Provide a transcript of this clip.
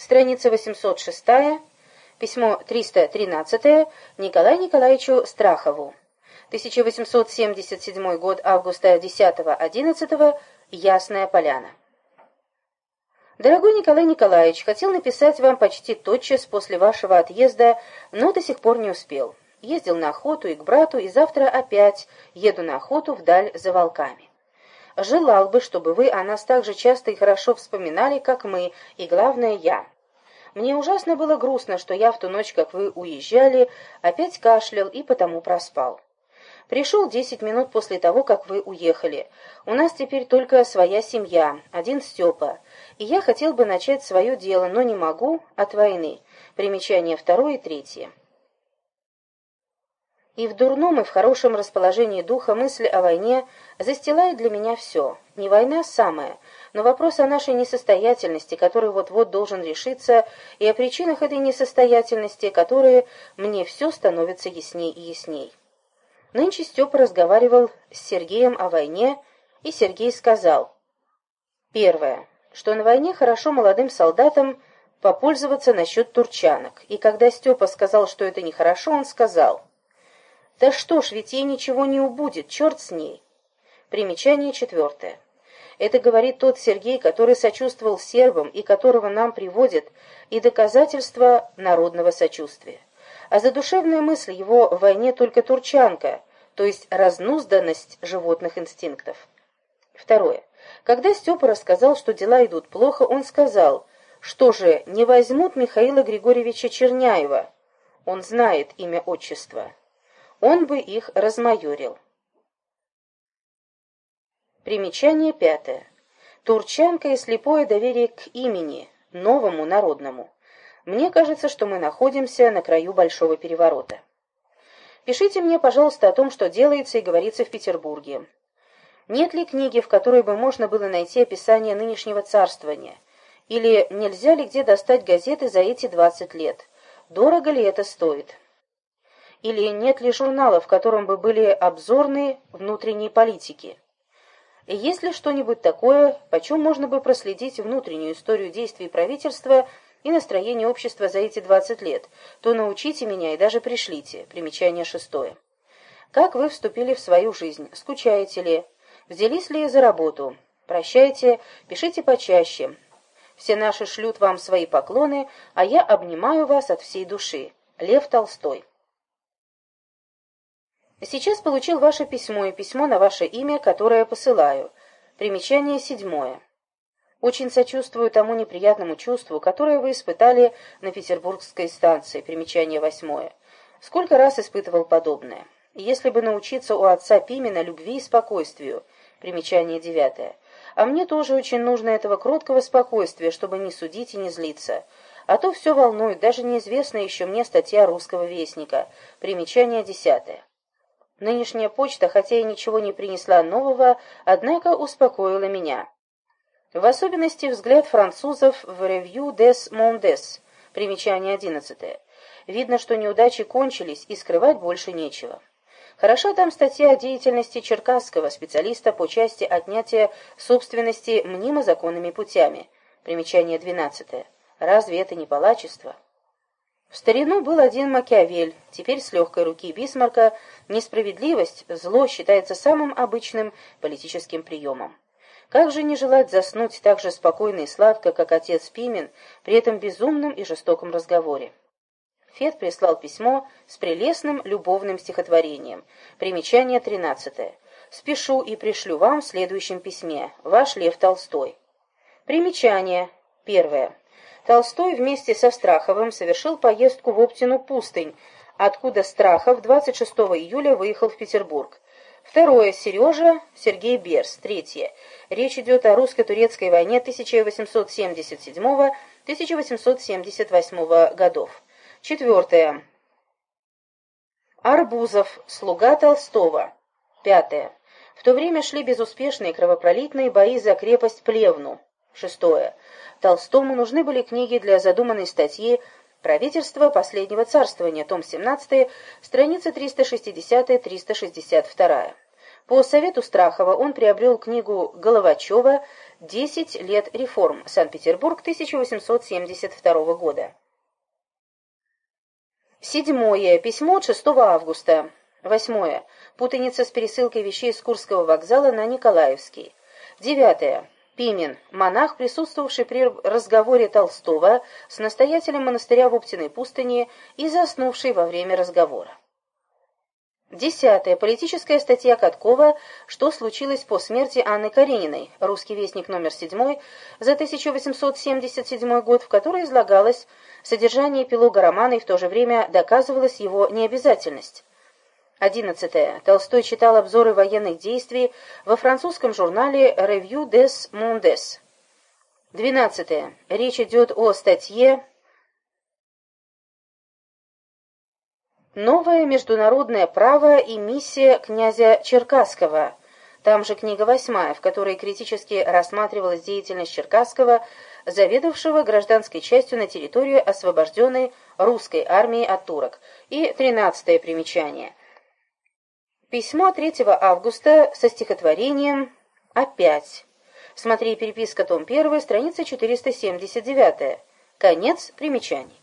Страница 806, письмо 313 Николаю Николаевичу Страхову. 1877 год, августа 10-11, Ясная Поляна. Дорогой Николай Николаевич, хотел написать вам почти тотчас после вашего отъезда, но до сих пор не успел. Ездил на охоту и к брату, и завтра опять еду на охоту вдаль за волками. Желал бы, чтобы вы о нас так же часто и хорошо вспоминали, как мы, и, главное, я. Мне ужасно было грустно, что я в ту ночь, как вы уезжали, опять кашлял и потому проспал. Пришел десять минут после того, как вы уехали. У нас теперь только своя семья, один Степа. И я хотел бы начать свое дело, но не могу от войны. Примечание второе и третье. И в дурном, и в хорошем расположении духа мысль о войне застилает для меня все. Не война самая, но вопрос о нашей несостоятельности, который вот-вот должен решиться, и о причинах этой несостоятельности, которые мне все становится ясней и ясней. Нынче Степа разговаривал с Сергеем о войне, и Сергей сказал. Первое, что на войне хорошо молодым солдатам попользоваться насчет турчанок. И когда Степа сказал, что это нехорошо, он сказал. Да что ж, ведь ей ничего не убудет, черт с ней. Примечание четвертое. Это говорит тот Сергей, который сочувствовал сербам и которого нам приводят и доказательства народного сочувствия а задушевная мысль его в войне только турчанка, то есть разнузданность животных инстинктов. Второе. Когда Степа рассказал, что дела идут плохо, он сказал, что же, не возьмут Михаила Григорьевича Черняева? Он знает имя отчества. Он бы их размайорил. Примечание пятое. Турчанка и слепое доверие к имени, новому народному. Мне кажется, что мы находимся на краю большого переворота. Пишите мне, пожалуйста, о том, что делается и говорится в Петербурге. Нет ли книги, в которой бы можно было найти описание нынешнего царствования? Или нельзя ли где достать газеты за эти 20 лет? Дорого ли это стоит? Или нет ли журнала, в котором бы были обзорные внутренней политики? Есть ли что-нибудь такое, почем можно бы проследить внутреннюю историю действий правительства и настроение общества за эти 20 лет, то научите меня и даже пришлите. Примечание шестое. Как вы вступили в свою жизнь? Скучаете ли? Взялись ли за работу? Прощайте, пишите почаще. Все наши шлют вам свои поклоны, а я обнимаю вас от всей души. Лев Толстой. Сейчас получил ваше письмо и письмо на ваше имя, которое посылаю. Примечание седьмое. Очень сочувствую тому неприятному чувству, которое вы испытали на петербургской станции. Примечание восьмое. Сколько раз испытывал подобное. Если бы научиться у отца Пимена любви и спокойствию. Примечание девятое. А мне тоже очень нужно этого кроткого спокойствия, чтобы не судить и не злиться. А то все волнует, даже неизвестная еще мне статья русского вестника. Примечание десятое. Нынешняя почта, хотя и ничего не принесла нового, однако успокоила меня. В особенности взгляд французов в «Ревью des Mondes», примечание 11. Видно, что неудачи кончились, и скрывать больше нечего. Хороша там статья о деятельности Черкасского, специалиста по части отнятия собственности мнимо-законными путями. Примечание 12. Разве это не палачество? В старину был один Макиавель, теперь с легкой руки Бисмарка несправедливость, зло считается самым обычным политическим приемом. Как же не желать заснуть так же спокойно и сладко, как отец Пимен, при этом безумном и жестоком разговоре? Фет прислал письмо с прелестным любовным стихотворением. Примечание 13. Спешу и пришлю вам в следующем письме. Ваш Лев Толстой. Примечание. Первое. Толстой вместе со Страховым совершил поездку в Оптину пустынь, откуда Страхов 26 июля выехал в Петербург. Второе. Сережа Сергей Берс. Третье. Речь идет о русско-турецкой войне 1877-1878 годов. Четвертое. Арбузов. Слуга Толстого. Пятое. В то время шли безуспешные кровопролитные бои за крепость Плевну. Шестое. Толстому нужны были книги для задуманной статьи Правительство последнего царствования, том 17, страница 360-362. По совету Страхова он приобрел книгу Головачева «Десять лет реформ. Санкт-Петербург, 1872 года». Седьмое. Письмо от 6 августа. Восьмое. Путаница с пересылкой вещей с Курского вокзала на Николаевский. Девятое. Пимен, монах, присутствовавший при разговоре Толстого с настоятелем монастыря в Уптиной пустыне и заснувший во время разговора. Десятое. Политическая статья Каткова «Что случилось по смерти Анны Карениной?» Русский вестник номер 7 за 1877 год, в которой излагалось содержание эпилога романа и в то же время доказывалась его необязательность. Одиннадцатое. Толстой читал обзоры военных действий во французском журнале «Revue des Mondes». Двенадцатое. Речь идет о статье «Новое международное право и миссия князя Черкасского». Там же книга восьмая, в которой критически рассматривалась деятельность Черкасского, заведовавшего гражданской частью на территории освобожденной русской армии от турок. И тринадцатое примечание – Письмо 3 августа со стихотворением «Опять». Смотри переписка, том 1, страница 479. Конец примечаний.